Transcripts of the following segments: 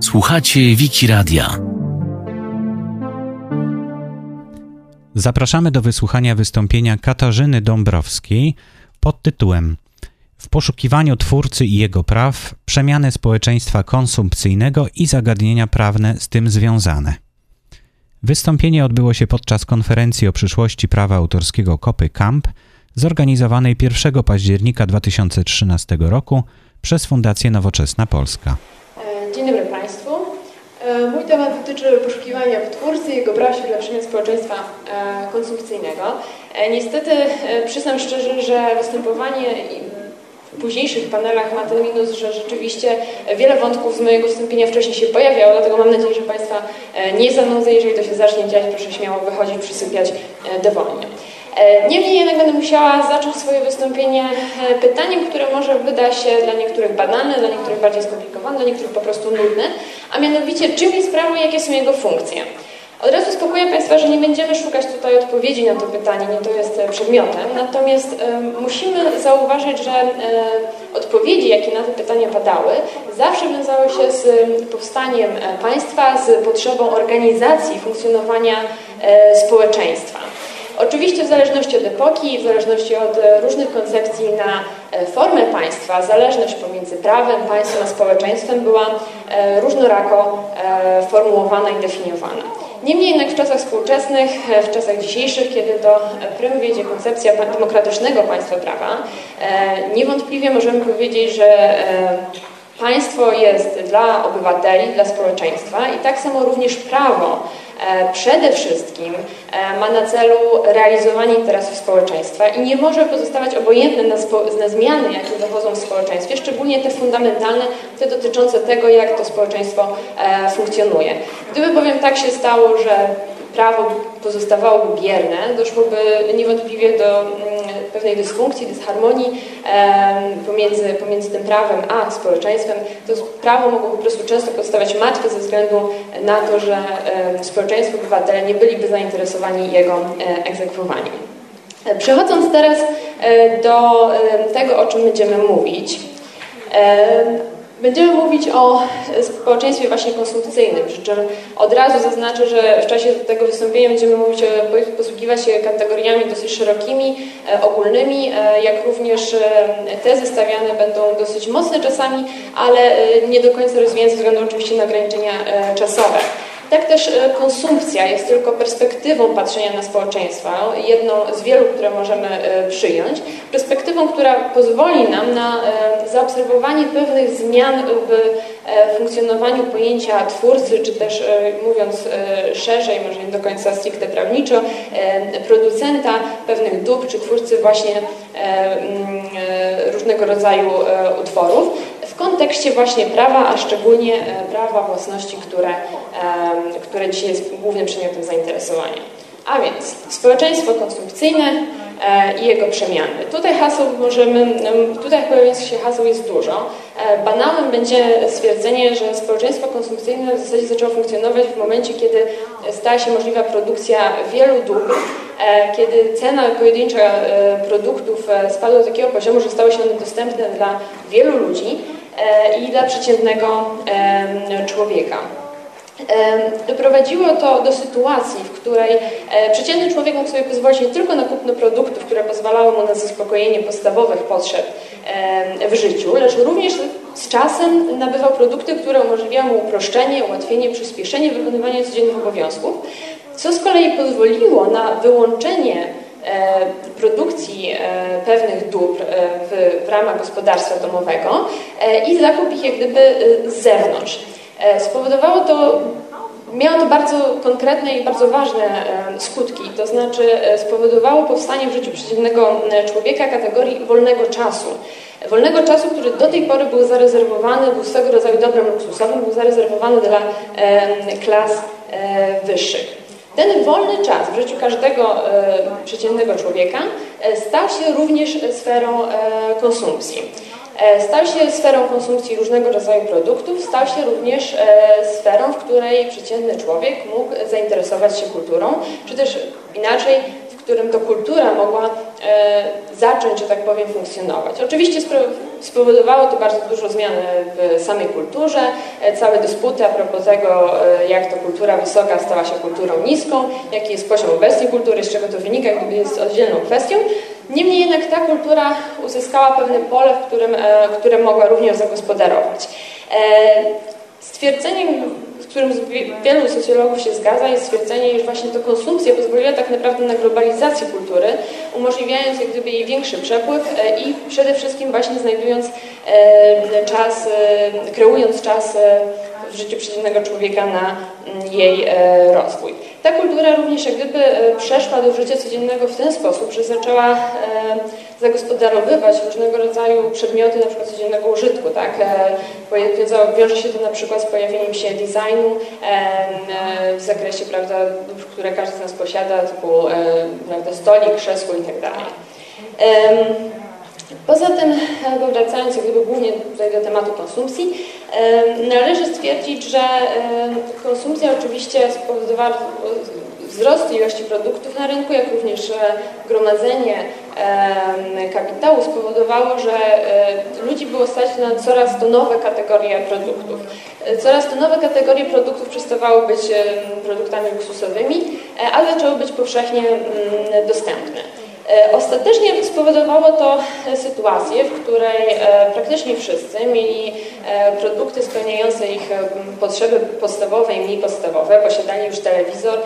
Słuchacie Wiki Radia. Zapraszamy do wysłuchania wystąpienia Katarzyny Dąbrowskiej pod tytułem W poszukiwaniu twórcy i jego praw, przemiany społeczeństwa konsumpcyjnego i zagadnienia prawne z tym związane. Wystąpienie odbyło się podczas konferencji o przyszłości prawa autorskiego Kopy Camp, zorganizowanej 1 października 2013 roku przez Fundację Nowoczesna Polska. E, dzień dobry Państwu. E, mój temat dotyczy poszukiwania w twórcy i jego braci dla przemian społeczeństwa e, konsumpcyjnego. Niestety przyznam szczerze, że występowanie w późniejszych panelach ma ten minus, że rzeczywiście wiele wątków z mojego wystąpienia wcześniej się pojawiało, dlatego mam nadzieję, że Państwa nie zanudzę. Jeżeli to się zacznie dziać, proszę śmiało wychodzić, przysypiać dowolnie. E, niemniej jednak będę musiała zacząć swoje wystąpienie e, pytaniem, które może wyda się dla niektórych banalne, dla niektórych bardziej skomplikowane, dla niektórych po prostu nudne, a mianowicie czym jest prawo i jakie są jego funkcje. Od razu uspokoję Państwa, że nie będziemy szukać tutaj odpowiedzi na to pytanie, nie to jest e, przedmiotem, natomiast musimy zauważyć, że odpowiedzi, jakie na te pytania padały, zawsze wiązały się z powstaniem państwa, z potrzebą organizacji funkcjonowania społeczeństwa. Oczywiście w zależności od epoki, w zależności od e, różnych koncepcji na e, formę państwa, zależność pomiędzy prawem, państwem a społeczeństwem była e, różnorako formułowana i definiowana. Niemniej jednak w czasach współczesnych, w czasach dzisiejszych, kiedy do prymu wiedzie koncepcja demokratycznego państwa prawa, niewątpliwie możemy powiedzieć, że państwo jest dla obywateli, dla społeczeństwa i tak samo również prawo przede wszystkim e, ma na celu realizowanie interesów społeczeństwa i nie może pozostawać obojętne na, na zmiany, jakie dochodzą w społeczeństwie, szczególnie te fundamentalne, te dotyczące tego, jak to społeczeństwo e, funkcjonuje. Gdyby bowiem tak się stało, że prawo pozostawałoby bierne, doszłoby niewątpliwie do mm, pewnej dysfunkcji, dysharmonii pomiędzy, pomiędzy tym prawem a społeczeństwem. To prawo mogło po prostu często podstawiać matkę ze względu na to, że społeczeństwo, obywatele nie byliby zainteresowani jego e, egzekwowaniem. Przechodząc teraz e, do tego, o czym będziemy mówić, Będziemy mówić o społeczeństwie właśnie konsumpcyjnym. Od razu zaznaczę, że w czasie tego wystąpienia będziemy mówić, posługiwać się kategoriami dosyć szerokimi, e, ogólnymi, e, jak również e, te zestawiane będą dosyć mocne czasami, ale nie do końca rozwijane ze względu oczywiście na ograniczenia czasowe. Tak też e, konsumpcja jest tylko perspektywą patrzenia na społeczeństwo, jedną z wielu, które możemy e, przyjąć, perspektywą, która pozwoli nam na e, zaobserwowanie pewnych zmian w funkcjonowaniu pojęcia twórcy, czy też mówiąc szerzej, może nie do końca stricte prawniczo, producenta pewnych dóbr, czy twórcy właśnie różnego rodzaju utworów kontekście właśnie prawa, a szczególnie prawa własności, które które dzisiaj jest głównym przedmiotem zainteresowania. A więc społeczeństwo konsumpcyjne e, i jego przemiany. Tutaj haseł możemy, tutaj pojawiających się haseł jest dużo. E, banałem będzie stwierdzenie, że społeczeństwo konsumpcyjne w zasadzie zaczęło funkcjonować w momencie, kiedy stała się możliwa produkcja wielu dóbr, e, kiedy cena pojedyncza produktów spadła do takiego poziomu, że stały się one dostępne dla wielu ludzi i dla przeciętnego człowieka. Doprowadziło to do sytuacji, w której e, przeciętny człowiek mógł sobie pozwolić nie tylko na kupno produktów, które pozwalały mu na zaspokojenie podstawowych potrzeb w życiu, lecz również z czasem nabywał produkty, które umożliwiały mu uproszczenie, ułatwienie, przyspieszenie wykonywania codziennych obowiązków, co z kolei pozwoliło na wyłączenie e, produkcji e, pewnych dóbr w, w ramach gospodarstwa domowego i zakup ich jak gdyby z zewnątrz. E, spowodowało to, miało to bardzo konkretne i bardzo ważne e, skutki, to znaczy e, spowodowało powstanie w życiu przeciętnego człowieka kategorii wolnego czasu. Wolnego czasu, który do tej pory był zarezerwowany, był swego rodzaju dobrem luksusowym, był zarezerwowany dla klas wyższych. Ten wolny czas w życiu każdego przeciętnego człowieka stał się również sferą konsumpcji. E, stał się sferą konsumpcji różnego rodzaju produktów, stał się również e, sferą, w której przeciętny człowiek mógł zainteresować się kulturą, czy też inaczej, w którym to kultura mogła zacząć, że tak powiem, funkcjonować. Oczywiście spowodowało to bardzo dużo zmian w samej kulturze, całe dysputy a propos tego, jak to kultura wysoka stała się kulturą niską, jaki jest poziom obecnej kultury, z czego to wynika, jest oddzielną kwestią. Niemniej jednak ta kultura uzyskała pewne pole, w którym, które mogła również zagospodarować. Stwierdzeniem, z którym wielu socjologów się zgadza, jest stwierdzenie, iż właśnie to konsumpcja pozwoliła tak naprawdę na globalizację kultury, umożliwiając jak gdyby jej większy przepływ e, i przede wszystkim właśnie znajdując e, czas, e, kreując czas w życiu przeciętnego człowieka na mm, jej rozwój. Ta kultura również jak gdyby przeszła do życia codziennego w ten sposób, że zaczęła zagospodarowywać różnego rodzaju przedmioty na przykład codziennego użytku, tak? E, wiąże się to na przykład z pojawieniem się designu e, w zakresie, prawda, które każdy z nas posiada, typu e, prawda, stolik, krzesło i tak. Poza tym, wracając jak gdyby głównie do tematu konsumpcji, należy stwierdzić, że konsumpcja oczywiście spowodowała wzrost ilości produktów na rynku, jak również gromadzenie kapitału spowodowało, że e, ludzi było stać na coraz to nowe kategorie produktów. E, coraz to nowe kategorie produktów przestawały być produktami luksusowymi, e, a zaczęły być powszechnie mm, dostępne. E, ostatecznie spowodowało to sytuację, w której e, praktycznie wszyscy mieli e, produkty spełniające ich potrzeby podstawowe i mniej podstawowe. Posiadali już telewizor,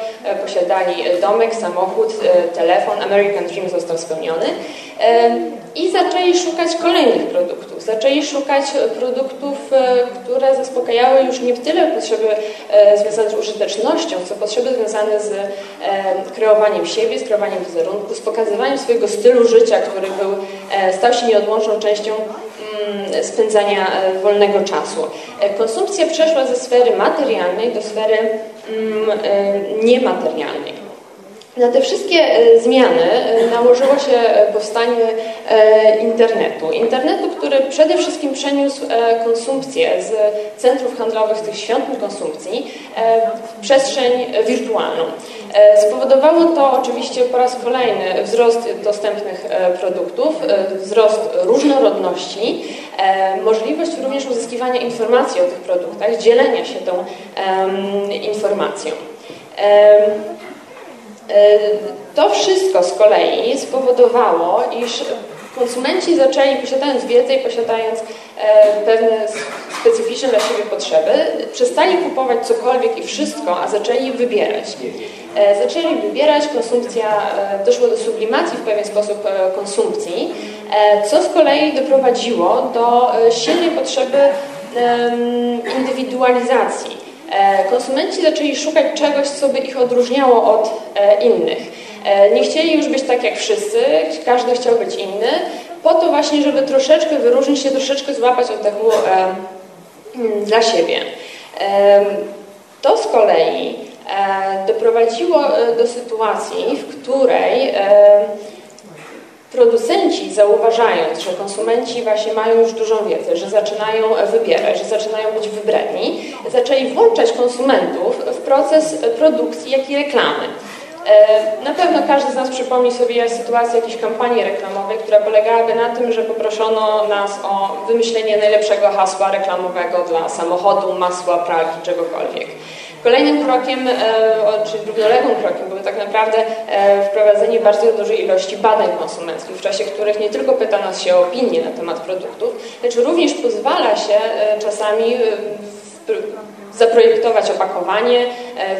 posiadali domek, samochód, telefon. American Dream został spełniony i zaczęli szukać kolejnych produktów. Zaczęli szukać produktów, które zaspokajały już nie tyle potrzeby związane z użytecznością, co potrzeby związane z kreowaniem siebie, z kreowaniem wizerunku, z pokazywaniem swojego stylu życia, który był, e, stał się nieodłączną częścią spędzania e, wolnego czasu. E, konsumpcja przeszła ze sfery materialnej do sfery mm, niematerialnej. Na te wszystkie e, zmiany e, nałożyło się e, powstanie internetu. Internetu, który przede wszystkim przeniósł konsumpcję z centrów handlowych, tych świątyń konsumpcji w przestrzeń wirtualną. Spowodowało to oczywiście po raz kolejny wzrost dostępnych produktów, wzrost różnorodności, możliwość również uzyskiwania informacji o tych produktach, dzielenia się tą informacją. E, to wszystko z kolei spowodowało, iż konsumenci zaczęli, posiadając wiedzę i posiadając e, pewne specyficzne dla siebie potrzeby, przestali kupować cokolwiek i wszystko, a zaczęli wybierać. E, zaczęli wybierać, konsumpcja, doszło do sublimacji w pewien sposób konsumpcji, co z kolei doprowadziło do silnej potrzeby indywidualizacji konsumenci zaczęli szukać czegoś, co by ich odróżniało od e, innych. E, nie chcieli już być tak jak wszyscy, każdy chciał być inny, po to właśnie, żeby troszeczkę wyróżnić się, troszeczkę złapać oddechu mm, dla siebie. To z kolei doprowadziło do sytuacji, w której Producenci zauważając, że konsumenci właśnie mają już dużą wiedzę, że zaczynają wybierać, że zaczynają być wybredni, zaczęli włączać konsumentów w proces produkcji, jak i reklamy. E, na pewno każdy z nas przypomni sobie sytuację jakiejś kampanii reklamowej, która polegałaby na tym, że poproszono nas o wymyślenie najlepszego hasła reklamowego dla samochodu, masła, pralki, czegokolwiek. Kolejnym krokiem, e, czy równoległym krokiem było tak naprawdę e, wprowadzenie bardzo dużej ilości badań konsumenckich, w czasie których nie tylko pyta nas się o opinie na temat produktów, lecz również pozwala się e, czasami zaprojektować opakowanie,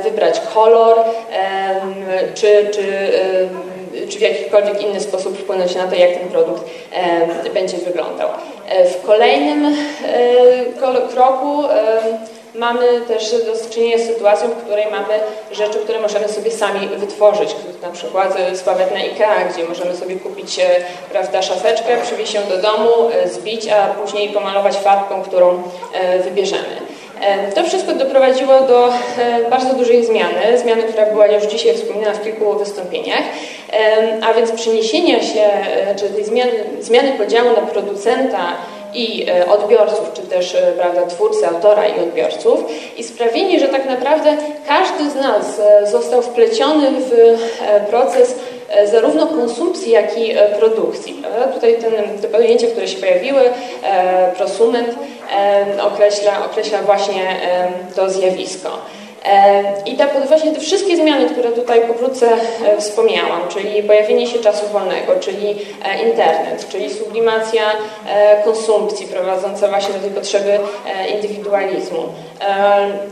wybrać kolor, czy, czy, czy w jakikolwiek inny sposób wpłynąć na to, jak ten produkt będzie wyglądał. W kolejnym kroku Mamy też do czynienia z sytuacją, w której mamy rzeczy, które możemy sobie sami wytworzyć. Na przykład e, sławetna IKEA, gdzie możemy sobie kupić e, prawda, szafeczkę, przywieźć ją do domu, e, zbić, a później pomalować farbką, którą wybierzemy. To wszystko doprowadziło do bardzo dużej zmiany, zmiany, która była już dzisiaj wspomniana w kilku wystąpieniach, a więc przeniesienia się, czy tej zmiany, zmiany podziału na producenta i e, odbiorców, czy też e, prawda, twórcy, autora i odbiorców i sprawienie, że tak naprawdę każdy z nas e, został wpleciony w proces zarówno konsumpcji, jak i produkcji. Tutaj ten, te pojęcia, które się pojawiły, prosument określa, określa właśnie to zjawisko. I te, właśnie te wszystkie zmiany, które tutaj pokrótce e, wspomniałam, czyli pojawienie się czasu wolnego, czyli e, internet, czyli sublimacja e, konsumpcji prowadząca właśnie do tej potrzeby indywidualizmu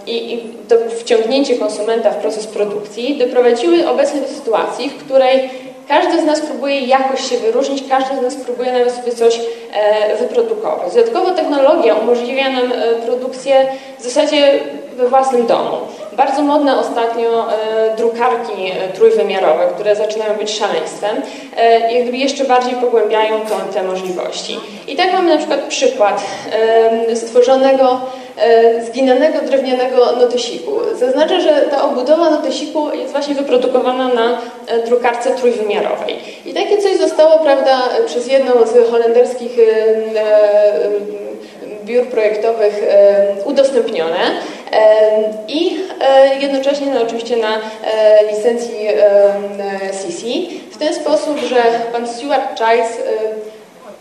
i, i to wciągnięcie konsumenta w proces produkcji doprowadziły obecnie do sytuacji, w której każdy z nas próbuje jakoś się wyróżnić, każdy z nas próbuje nawet sobie coś wyprodukować. Dodatkowo technologia umożliwia nam produkcję w zasadzie we własnym domu. Bardzo modne ostatnio e, drukarki e, trójwymiarowe, które zaczynają być szaleństwem, e, jak gdyby jeszcze bardziej pogłębiają to, te możliwości. I tak mamy na przykład przykład stworzonego zginanego drewnianego notesiku. Zaznaczę, że ta obudowa notesiku jest właśnie wyprodukowana na drukarce trójwymiarowej. I takie coś zostało, prawda, przez jedną z holenderskich biur projektowych udostępnione i e, jednocześnie no, oczywiście na e, licencji CC w ten sposób, że pan Stuart Childs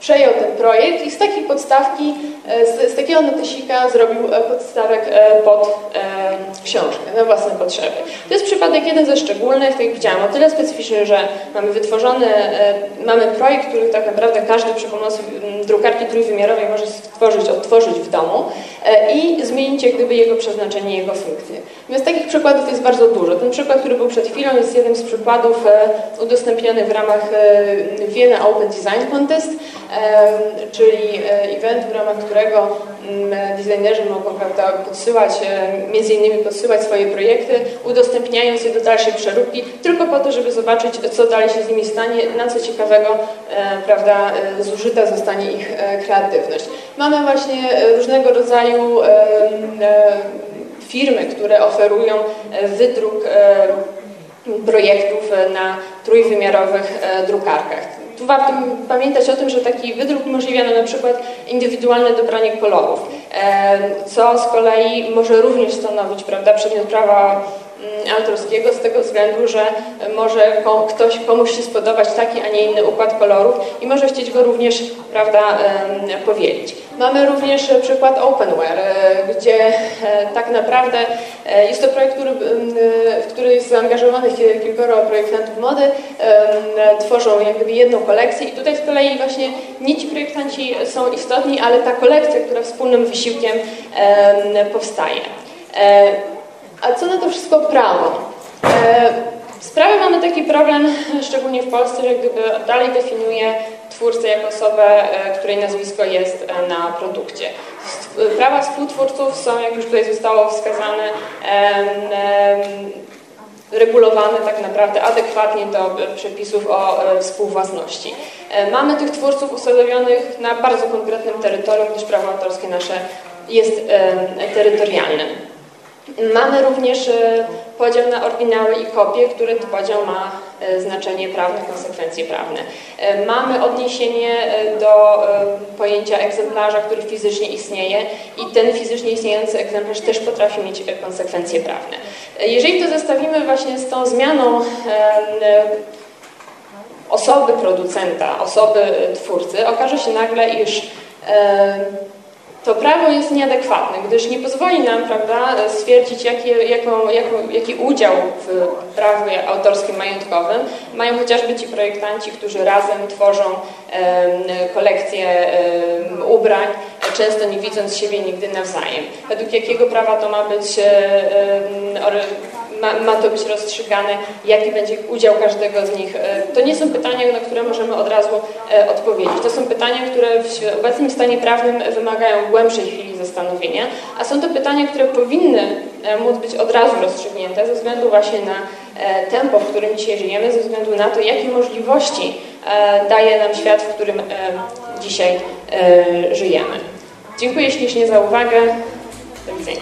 przejął ten projekt i z takiej podstawki, e, z, z takiego notesika zrobił e, podstawek e, pod książkę na własne potrzeby. To jest przypadek jeden ze szczególnych, tak jak widziałam, o tyle specyficzny, że mamy wytworzony, mamy projekt, który tak naprawdę każdy przy pomocy drukarki trójwymiarowej może stworzyć, odtworzyć w domu i zmienić jak gdyby jego przeznaczenie, jego funkcję. Natomiast takich przykładów jest bardzo dużo. Ten przykład, który był przed chwilą jest jednym z przykładów udostępnionych w ramach Vienna Open Design Contest, czyli e, event, w ramach którego mm, designerzy mogą prawda, podsyłać, e, między innymi podsyłać swoje projekty, udostępniając je do dalszej przeróbki, tylko po to, żeby zobaczyć, co dalej się z nimi stanie, na co ciekawego e, prawda, zużyta zostanie ich kreatywność. Mamy właśnie różnego rodzaju firmy, które oferują wydruk projektów na trójwymiarowych drukarkach. Tu warto pamiętać o tym, że taki wydruk umożliwia na przykład indywidualne dobranie kolorów, co z kolei może również stanowić prawda, przedmiot prawa autorskiego z tego względu, że może ktoś, komuś się spodobać taki, a nie inny układ kolorów i może chcieć go również prawda, powielić. Mamy również przykład Openware, e, gdzie e, tak naprawdę e, jest to projekt, który, w który jest zaangażowanych kilkoro projektantów mody, tworzą jak gdyby jedną kolekcję i tutaj z kolei właśnie nie ci projektanci są istotni, ale ta kolekcja, która wspólnym wysiłkiem powstaje. A co na to wszystko prawo? W sprawie mamy taki problem, szczególnie w Polsce, że gdyby dalej definiuje twórcę jako osobę, e, której nazwisko jest e, na produkcie. Prawa współtwórców są, jak już tutaj zostało wskazane, regulowane tak naprawdę adekwatnie do przepisów o e, współwłasności. Mamy tych twórców usadowionych na bardzo konkretnym terytorium, gdyż prawo autorskie nasze jest terytorialne. Mamy również e, podział na oryginały i kopie, który to podział ma e, znaczenie prawne, konsekwencje prawne. E, mamy odniesienie do pojęcia egzemplarza, który fizycznie istnieje i ten fizycznie istniejący egzemplarz też potrafi mieć konsekwencje prawne. Jeżeli to zestawimy właśnie z tą zmianą osoby producenta, osoby twórcy, okaże się nagle, iż to prawo jest nieadekwatne, gdyż nie pozwoli nam prawda, stwierdzić, jaki, jaki udział w prawie autorskim majątkowym mają chociażby ci projektanci, którzy razem tworzą um, kolekcje um, ubrań, często nie widząc siebie nigdy nawzajem. Według jakiego prawa to ma być um, ma, ma, to być rozstrzygane, jaki będzie udział każdego z nich. E, to nie są pytania, na które możemy od razu e, odpowiedzieć. To są pytania, które w obecnym stanie prawnym wymagają głębszej chwili zastanowienia, a są to pytania, które powinny e, móc być od razu rozstrzygnięte ze względu właśnie na tempo, w którym dzisiaj żyjemy, ze względu na to, jakie możliwości daje nam świat, w którym dzisiaj żyjemy. Dziękuję ślicznie za uwagę. Do widzenia.